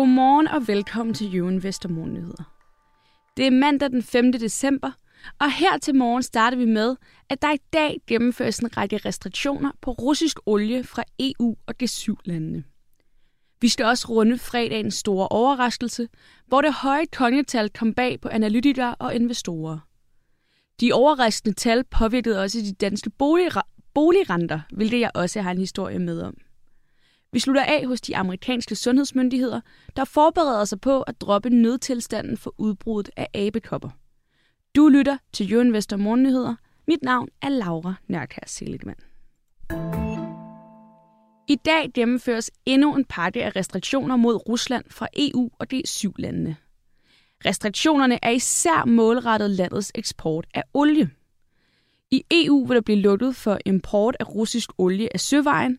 Godmorgen og velkommen til Jøen Vestermorgennyheder. Det er mandag den 5. december, og her til morgen starter vi med, at der i dag gennemføres en række restriktioner på russisk olie fra EU og G7-landene. Vi skal også runde fredagens store overraskelse, hvor det høje kongetal kom bag på analytikere og investorer. De overraskende tal påvirkede også de danske boligrenter, hvilket jeg også har en historie med om. Vi slutter af hos de amerikanske sundhedsmyndigheder, der forbereder sig på at droppe nødtilstanden for udbruddet af abekopper. Du lytter til Jørgen Vester Morgennyheder. Mit navn er Laura Nørkær Seligman. I dag gennemføres endnu en pakke af restriktioner mod Rusland fra EU og G7-landene. Restriktionerne er især målrettet landets eksport af olie. I EU vil der blive lukket for import af russisk olie af søvejen,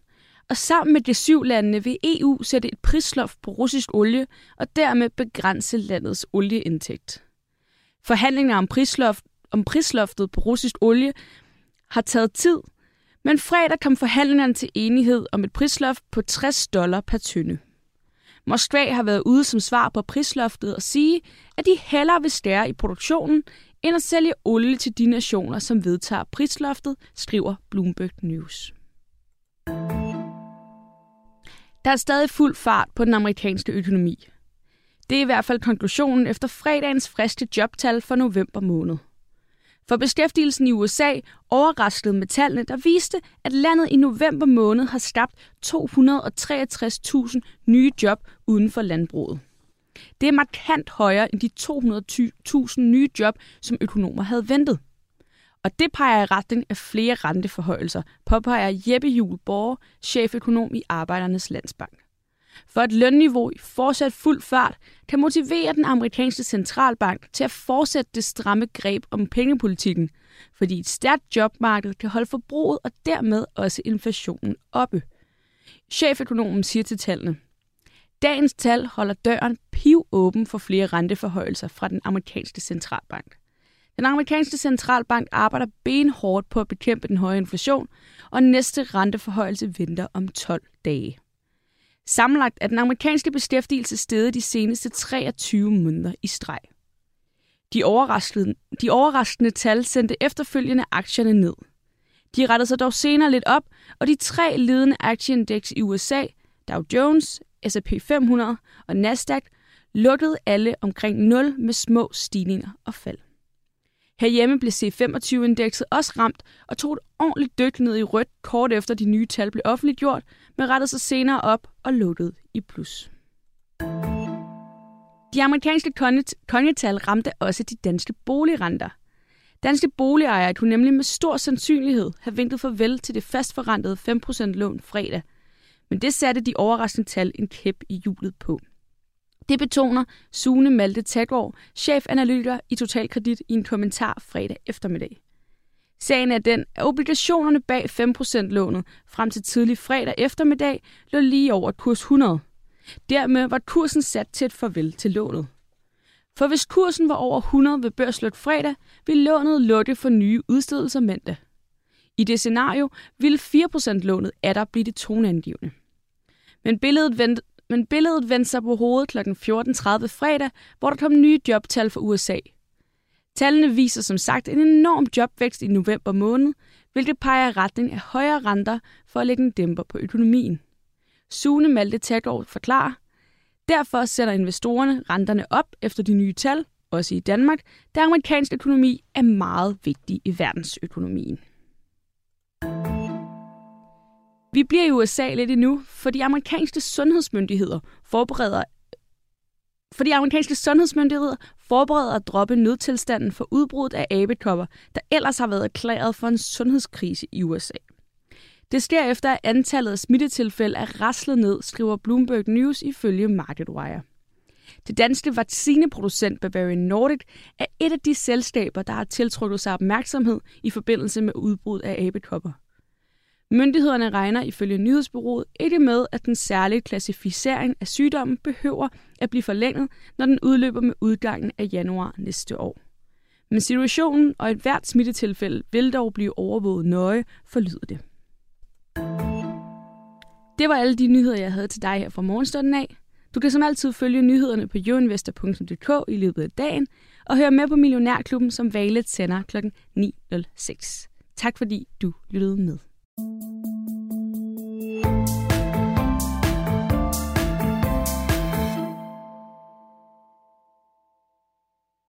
og sammen med de syv landene vil EU sætte et prisloft på russisk olie og dermed begrænse landets olieindtægt. Forhandlinger om, prisloft, om prisloftet på russisk olie har taget tid, men fredag kom forhandlingerne til enighed om et prisloft på 60 dollar per tynde. Moskva har været ude som svar på prisloftet og sige, at de hellere vil stære i produktionen, end at sælge olie til de nationer, som vedtager prisloftet, skriver Bloomberg News. Der er stadig fuld fart på den amerikanske økonomi. Det er i hvert fald konklusionen efter fredagens friske jobtal for november måned. For beskæftigelsen i USA overraskede med tallene, der viste, at landet i november måned har skabt 263.000 nye job uden for landbruget. Det er markant højere end de 200.000 nye job, som økonomer havde ventet. Og det peger i retning af flere renteforhøjelser, påpeger Jeppe Juhl Borg, cheføkonom i Arbejdernes Landsbank. For et lønniveau i fortsat fuld fart kan motivere den amerikanske centralbank til at fortsætte det stramme greb om pengepolitikken, fordi et stærkt jobmarked kan holde forbruget og dermed også inflationen oppe. Cheføkonomen siger til tallene, Dagens tal holder døren piv åben for flere renteforhøjelser fra den amerikanske centralbank. Den amerikanske centralbank arbejder benhårdt på at bekæmpe den høje inflation, og næste renteforhøjelse venter om 12 dage. Sammenlagt er den amerikanske beskæftigelse steget de seneste 23 måneder i streg. De overraskende, de overraskende tal sendte efterfølgende aktierne ned. De rettede sig dog senere lidt op, og de tre ledende aktieindeks i USA, Dow Jones, S&P 500 og Nasdaq, lukkede alle omkring 0 med små stigninger og fald. Herhjemme blev C25-indekset også ramt og tog et ordentligt dyk ned i rødt kort efter de nye tal blev offentliggjort, men rettede sig senere op og lukkede i plus. De amerikanske kongetal ramte også de danske boligrenter. Danske boligejere kunne nemlig med stor sandsynlighed have vinket farvel til det fastforrentede 5% lån fredag. Men det satte de overraskende tal en kæp i hjulet på. Det betoner Sune Malte Taggaard, chefanalytiker i Totalkredit i en kommentar fredag eftermiddag. Sagen er den, at obligationerne bag 5%-lånet frem til tidlig fredag eftermiddag lå lige over kurs 100. Dermed var kursen sat til et farvel til lånet. For hvis kursen var over 100 ved børslut fredag, ville lånet lukke for nye udstedelser mandag. I det scenario ville 4%-lånet atter blive det toneangivende. Men billedet vendte, men billedet vendte sig på hovedet kl. 14.30 fredag, hvor der kom nye jobtal fra USA. Tallene viser som sagt en enorm jobvækst i november måned, hvilket peger i retning af højere renter for at lægge en dæmper på økonomien. Sune Malte Taggaard forklarer, derfor sætter investorerne renterne op efter de nye tal, også i Danmark, da amerikansk økonomi er meget vigtig i verdensøkonomien. Vi bliver i USA lidt endnu, for de amerikanske sundhedsmyndigheder forbereder for de amerikanske sundhedsmyndigheder forbereder at droppe nødtilstanden for udbruddet af abekopper, der ellers har været erklæret for en sundhedskrise i USA. Det sker efter, at antallet af smittetilfælde er raslet ned, skriver Bloomberg News ifølge MarketWire. Det danske vaccineproducent Bavarian Nordic er et af de selskaber, der har tiltrukket sig opmærksomhed i forbindelse med udbrud af abekopper. Myndighederne regner ifølge nyhedsbyrået ikke med, at den særlige klassificering af sygdommen behøver at blive forlænget, når den udløber med udgangen af januar næste år. Men situationen og et hvert smittetilfælde vil dog blive overvåget nøje, forlyder det. Det var alle de nyheder, jeg havde til dig her fra morgenstunden af. Du kan som altid følge nyhederne på youinvestor.dk i løbet af dagen, og høre med på Millionærklubben, som Valet sender kl. 9.06. Tak fordi du lyttede med.